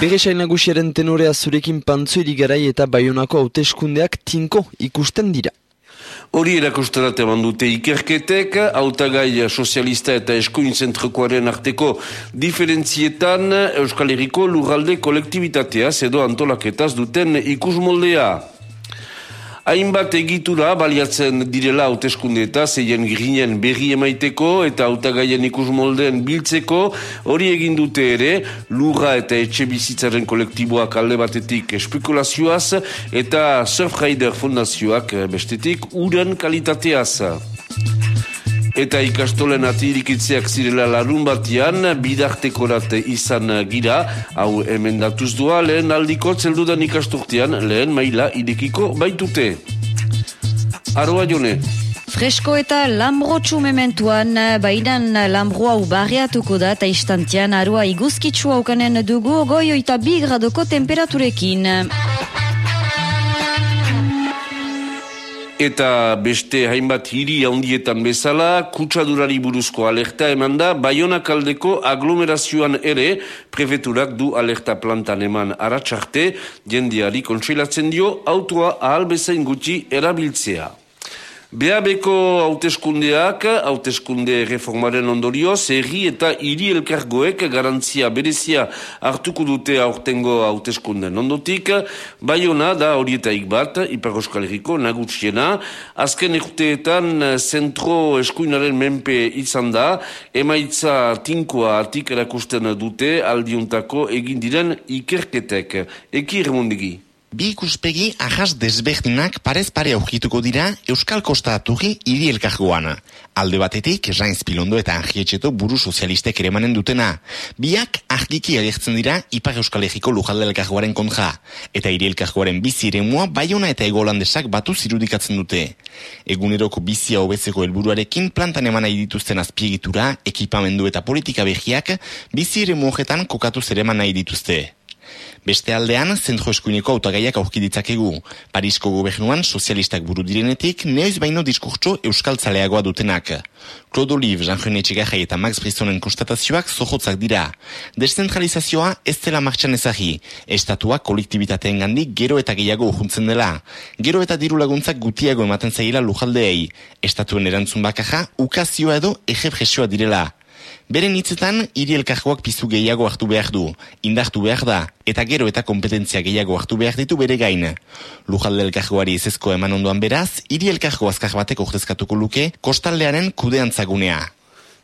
Beresain nagusiaren tenorea zurekin pantzo garai eta baionako hauteskundeak tinko ikusten dira. Hori erakustarat eman dute ikerketek, autagai sozialista eta eskuin zentrokoaren arteko diferentzietan Euskal Herriko lurralde kolektibitatea edo antolaketaz duten ikus moldea. Hainbat egitura baliatzen direla hauteskunde eta zeien girinen berri emaiteko eta hautagaien ikus moldeen biltzeko hori egin dute ere lurra eta etxe bizitzaren kolektiboak alde batetik espekulazioaz eta Surfrider Fundazioak bestetik uren kalitateaz. Eta ikastolen atirikitzeak zirela larun batian, bidartekorat izan gira, hau emendatuz doa, lehen aldiko zeldudan ikasturtean, lehen maila idekiko baitute. Aroa jone. Fresko eta lambrotxu mementuan, bainan lambroa ubarriatuko da eta istantian aroa iguzkitsu haukanen dugu goio eta bi gradoko temperaturekin. Eta beste hainbat hiri handietan bezala, kutsadurari buruzko alerta eman da, Baionak aldeko aglomerazioan ere, prefeturak du alerta plantan eman aratsarte, jendiari kontseilatzen dio, autoa ahal bezain gutxi erabiltzea. Beabeko hauteskundeak, hauteskunde reformaren ondorio, zerri eta hiri elkargoek garantzia berezia hartuko dute aurtengo hauteskunden ondotik, baiona da horietaik bat, Ipar Euskal Herriko, nagutsiena, azken eguteetan zentro eskuinaren menpe izan da, emaitza tinkoa atik erakusten dute aldiuntako egin diren ikerketek. Eki remondegi. Bi ikuspegi ahas desberdinak parez pare aurkituko dira Euskal Kosta atugi hiri elkargoan. Alde batetik, Jainz Pilondo eta Angietxeto buru sozialistek ere manen dutena. Biak argiki agertzen dira Ipar Euskal Herriko lujalde elkargoaren konja. Eta hiri elkargoaren bizi ere mua Bayona eta Egolandesak batu zirudikatzen dute. Eguneroko bizia hobetzeko helburuarekin plantan eman nahi dituzten azpiegitura, ekipamendu eta politika behiak bizi ere muogetan kokatu zereman nahi dituzte. Beste aldean, zentro eskuineko autagaiak aurki ditzakegu. Parisko gobernuan sozialistak buru direnetik, neoiz baino diskurtso euskaltzaleagoa dutenak. Claude Olive, Jean-René Txegajai eta Max Bristonen konstatazioak zohotzak dira. Descentralizazioa ez dela martxan ezagi. Estatua kolektibitateen gandik gero eta gehiago urhuntzen dela. Gero eta diru laguntzak gutiago ematen zaila lujaldeei. Estatuen erantzun bakaja, ukazioa edo egepresioa direla. Beren hitzetan, hiri elkargoak pizu gehiago hartu behar du, indartu behar da, eta gero eta kompetentzia gehiago hartu behar ditu bere gain. Lujalde elkargoari ezezko eman ondoan beraz, hiri elkargo azkar batek ordezkatuko luke, kostaldearen kudeantzagunea.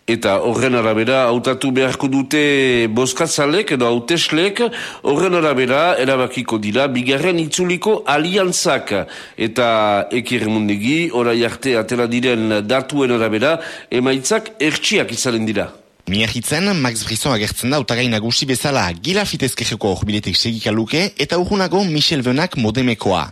Eta horren arabera, hautatu beharko dute boskatzalek edo hauteslek, horren arabera, erabakiko dira, bigarren itzuliko aliantzak. Eta ekiremundegi, orai arte atera diren datuen arabera, emaitzak ertsiak izaren dira. Miahitzen, Max Brisson agertzen da utagai nagusi bezala gila fitezkejeko horbiletik segika luke eta urgunago Michel Venak modemekoa.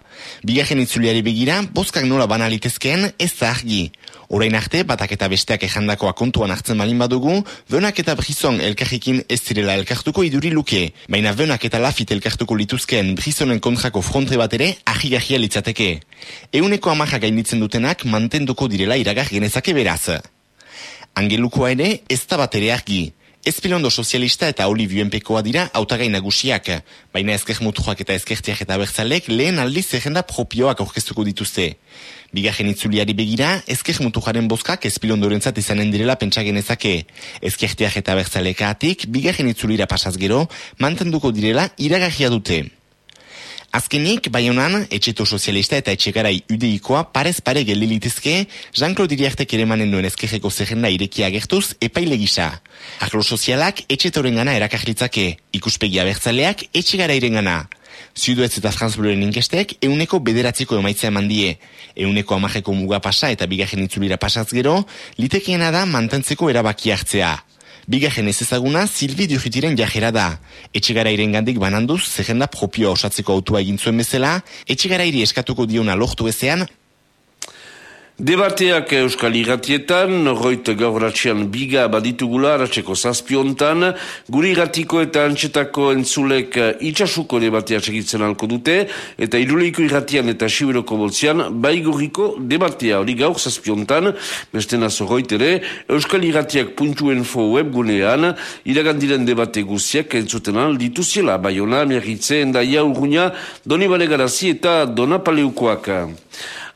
Bigarren itzuliari begira, boskak nola banalitezkeen ez da argi. Orain arte, batak eta besteak ejandakoa kontuan hartzen balin badugu, Venak eta Brisson elkarrikin ez zirela elkartuko iduri luke. Baina Venak eta Lafit elkartuko lituzkeen Brissonen kontrako fronte bat ere ahigahia litzateke. Euneko amaja gainitzen dutenak mantenduko direla iragar genezake beraz. Angelukoa ere ez da bat ere argi. Ezpilondo sozialista eta Olivio Enpekoa dira autagai nagusiak, baina ezker mutuak eta ezkertiak eta bertzalek lehen aldiz zerrenda propioak aurkeztuko dituzte. Bigarren itzuliari begira, ezker mutuaren bozkak ezpilondorentzat izanen direla pentsagenezake. Ezkertiak eta bertzalekaatik, bigarren itzulira pasaz gero, mantenduko direla iragarria dute. Azkenik, bai honan, etxeto sozialista eta etxegarai udeikoa parez pare gelilitezke, Jean-Claude Iriartek ere manen duen ezkerreko zerrenda irekia gertuz epaile gisa. Agro sozialak etxetoren gana erakarlitzake, ikuspegia bertzaleak etxegara iren gana. Zuduetz eta Franz Bluren inkestek, euneko bederatzeko emaitza eman die. Euneko amajeko muga pasa eta bigarren itzulira pasaz gero, litekeena da mantentzeko erabaki hartzea. Bigarren ez ezaguna, Silvi Duritiren jajera da. Etxegara iren gandik bananduz, zerrenda propioa osatzeko autua egin zuen bezala, etxegara iri eskatuko diona lohtu ezean, Debateak Euskal Iratietan, roit gaur ratxian biga baditugula ratxeko zazpiontan, guri iratiko eta antxetako entzulek itxasuko debatea segitzen alko dute, eta iruleiko iratian eta siberoko boltzean, baigurriko debatea. Hori gaur zazpiontan, beste nazo roit ere, Euskal Iratiak puntuen fo webgunean, iragandiren debate guziak entzuten alditu ziela, baiona, miarritze, endaia, urruña, doni garazi eta donapaleukoak.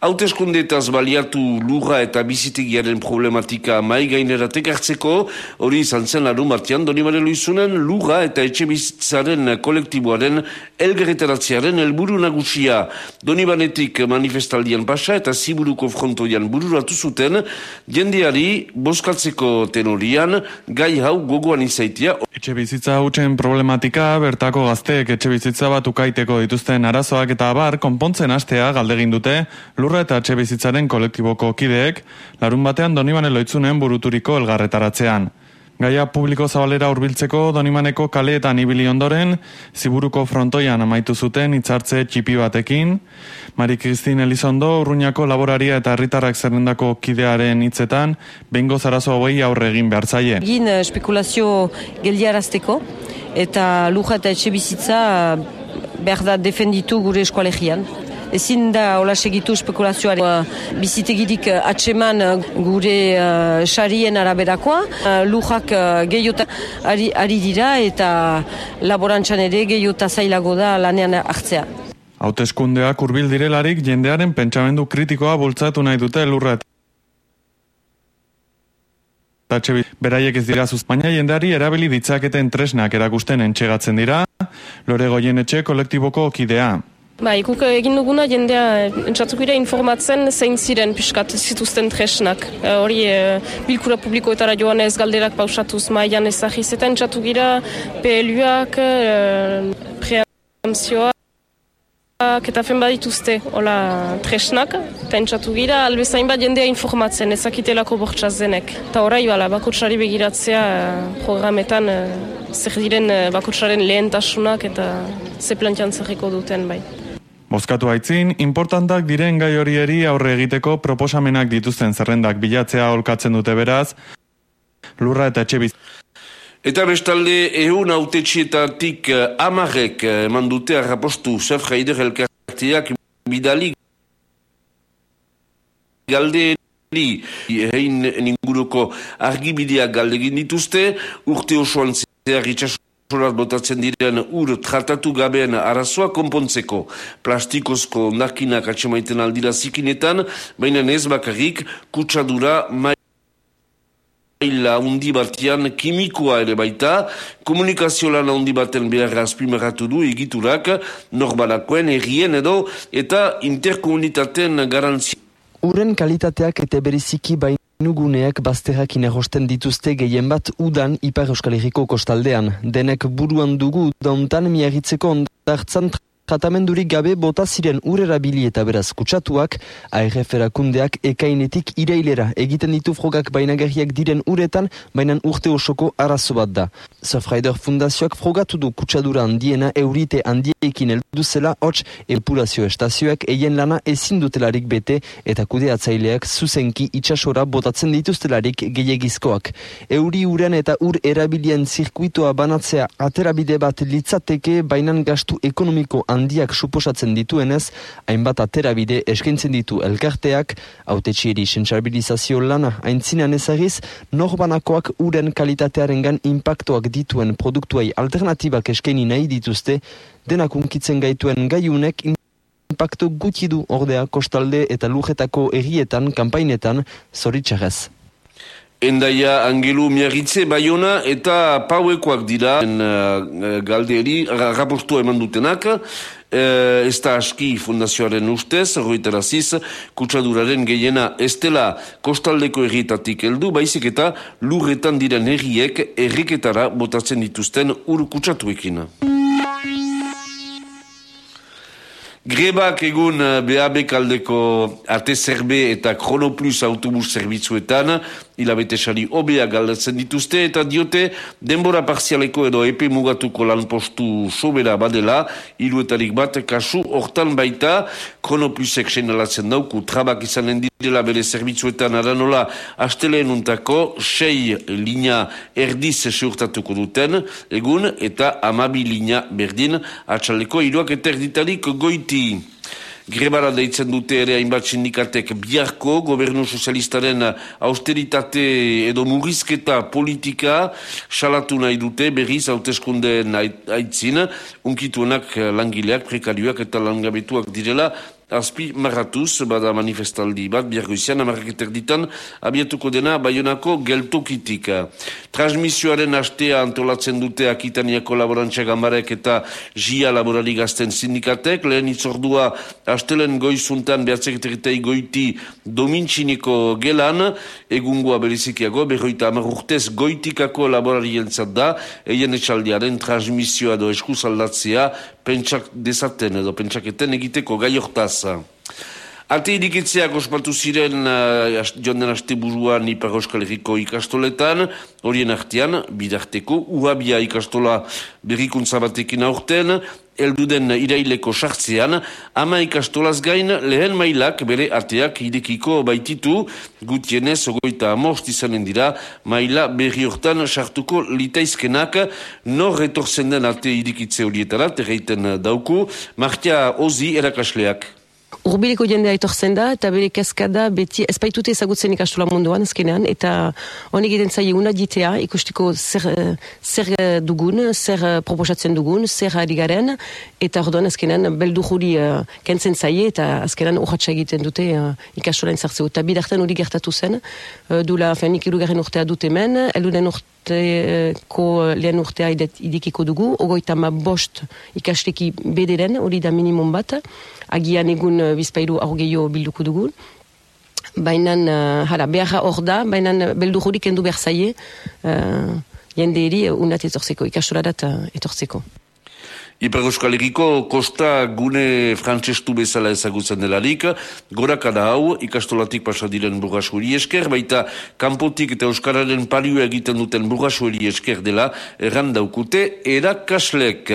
Hauteskundetaz baliatu lurra eta bizitegiaren problematika mai gaineratek hartzeko, hori izan zen larun batean, doni barelo izunen lurra eta etxe bizitzaren kolektiboaren elgerretaratzearen helburu nagusia. Doni banetik manifestaldian pasa eta ziburuko frontoian bururatu zuten, jendeari boskatzeko tenorian, gai hau gogoan izaitia. Etxe bizitza hautzen problematika, bertako gazteek etxe bizitza bat ukaiteko dituzten arazoak eta abar, konpontzen astea galdegin dute, lurra eta atxe bizitzaren kolektiboko kideek, larun batean Donibane loitzunen buruturiko elgarretaratzean. Gaia publiko zabalera hurbiltzeko Donimaneko kaleetan ibili ondoren, ziburuko frontoian amaitu zuten hitzartze txipi batekin, Mari Kristin Elizondo, urruñako laboraria eta herritarrak zerrendako kidearen hitzetan, bengo zarazo hauei aurre egin behar zaie. Egin eh, spekulazio geldiarazteko, eta luja eta etxe bizitza eh, behar da defenditu gure eskualegian ezin da hola segitu spekulazioaren uh, bizitegirik uh, atseman uh, gure uh, sarien araberakoa. Uh, lujak uh, gehiota ari, ari dira eta laborantzan ere gehiota zailago da lanean hartzea. Hauteskundeak urbil direlarik jendearen pentsamendu kritikoa bultzatu nahi dute lurra Tatxe beraiek ez dira zuz, baina jendeari erabili ditzaketen tresnak erakusten entxegatzen dira, lore goien etxe kolektiboko okidea. Ba, ikuk egin duguna jendea entzatuk informatzen zein ziren piskat zituzten tresnak. E, hori e, bilkura publikoetara joan ez galderak pausatuz maian ezagiz eta entzatuk gira PLUak, e, preamzioak, eta fen badituzte hola tresnak, eta entzatu gira albezain bat jendea informatzen ezakitelako bortxaz denek. Eta horai bala, bakotsari begiratzea programetan zer diren bakotsaren lehentasunak eta ze plantian zerriko duten bai. Bozkatu haitzin, importantak diren gai horieri aurre egiteko proposamenak dituzten zerrendak bilatzea olkatzen dute beraz, lurra eta etxe biz. Eta bestalde, ehun autetxietatik eh, amarek eh, eman dute arrapostu Zef Haider elkartiak bidali galderi egin ninguruko argibideak galdegin dituzte, urte osoan zehar itxasu Sorat botatzen diren ur tratatu gabean arazoa konpontzeko. Plastikozko ondakinak atxemaiten aldira zikinetan, baina ez bakarrik kutsadura maila undi batian kimikoa ere baita, komunikazio lan undi baten behar azpimeratu du egiturak, norbalakoen errien edo, eta interkomunitaten garantzia. Uren kalitateak eta beriziki baina Nuguneak bazterrak inerrosten dituzte gehien bat udan Ipar Euskal Herriko kostaldean. Denek buruan dugu dauntan miagitzeko ondartzan tratamendurik gabe bota ziren urerabili eta beraz kutsatuak, ARF erakundeak ekainetik irailera egiten ditu frogak bainagarriak diren uretan, baina urte osoko arazo bat da. Surfrider Fundazioak frogatu du kutsadura handiena eurite handiekin eldu zela, hots epulazio estazioak eien lana ezin dutelarik bete eta kudeatzaileak zuzenki itxasora botatzen dituztelarik gehiagizkoak. Euri uren eta ur erabilien zirkuitoa banatzea aterabide bat litzateke bainan gastu ekonomiko handiak suposatzen dituenez, hainbat aterabide eskaintzen ditu elkarteak, autetxieri sensibilizazio lana haintzinan ezagiz, norbanakoak uren kalitatearengan impactoak dituen produktuai alternatibak eskaini nahi dituzte, denak unkitzen gaituen gaiunek impacto gutxi du ordea kostalde eta lujetako errietan, kampainetan, zoritxarrez. Endaia Angelu Miarritze Bayona eta Pauekoak dira en, uh, galderi raportu eman dutenak uh, ez da aski fundazioaren ustez roitaraziz kutsaduraren gehiena estela kostaldeko errietatik heldu baizik eta lurretan diren erriek erriketara botatzen dituzten ur kutsatuekin. Grebak egun BAB kaldeko arte zerbe eta Chronoplus autobus zerbitzuetan. Hilabete sari obea galdatzen dituzte, eta diote denbora parzialeko edo epe mugatuko lanpostu sobera badela, iruetarik bat kasu hortan baita, kronoplusek senalatzen dauku, trabak izanen direla bere zerbitzuetan aranola, asteleen untako, sei linea erdiz seurtatuko duten, egun, eta amabi linea berdin, atxaleko iruak eta erditarik goiti. Grebara deitzen dute ere hainbat sindikatek biharko gobernu sozialistaren austeritate edo murrizketa politika salatu nahi dute berriz hauteskundeen aitzin, unkituenak langileak, prekarioak eta langabetuak direla, azpi marratuz, bada manifestaldi bat, biargoizian, amarraketer ditan, abietuko dena, baionako geltokitik. Transmisioaren astea antolatzen dute Akitaniako laborantza gambarek eta Jia laborari gazten sindikatek, lehen itzordua astelen goizuntan behatzeketeritei goiti domintxiniko gelan, egungoa berizikiago, berroita amarrurtez goitikako laborari jentzat da, eien etxaldiaren transmisioa do eskuzaldatzea, pentsak dezaten edo pentsaketen egiteko gai hortaz. Ate irikitzeak ospatu ziren uh, joan den aste buruan Ipar Euskal Herriko ikastoletan, horien artean, bidarteko, uhabia ikastola berrikuntza batekin aurten, elduden iraileko sartzean, ama ikastolaz gain lehen mailak bere arteak idekiko baititu, gutienez ogoita amost izanen dira, maila berri hortan sartuko litaizkenak, nor retorzen den arte idikitze horietara, terreiten dauku, Martia Ozi erakasleak. Urbiliko jendea etortzen da, eta bere kaskada beti espaitute ezagutzen ikastola munduan ezkenean, eta honek egiten zaie una ditea, ikustiko zer, zer dugun, zer proposatzen dugun, zer ari garen, eta orduan ezkenean beldu juri uh, kentzen zaie, eta azkenean urratxa egiten dute uh, ikastola entzartzeu. Eta bidartan hori gertatu zen, uh, dula, fenik irugarren urtea dut hemen, eluden urteko lehen urtea idikiko dugu, ogoita ma bost ikasteki bederen, hori da minimum bat, agian egun uh, bizpairu aurgeio bilduko dugun. Baina, uh, hala, behar hor da, baina beldu jurik endu behar zaie, uh, jende eri unat etortzeko, ikastoradat uh, etortzeko. Ipar Euskal Herriko kosta gune frantzestu bezala ezagutzen delarik, gorakada hau ikastolatik pasadiren burrasueri esker, baita kanpotik eta Euskararen palioa egiten duten burrasueri esker dela errandaukute erakaslek.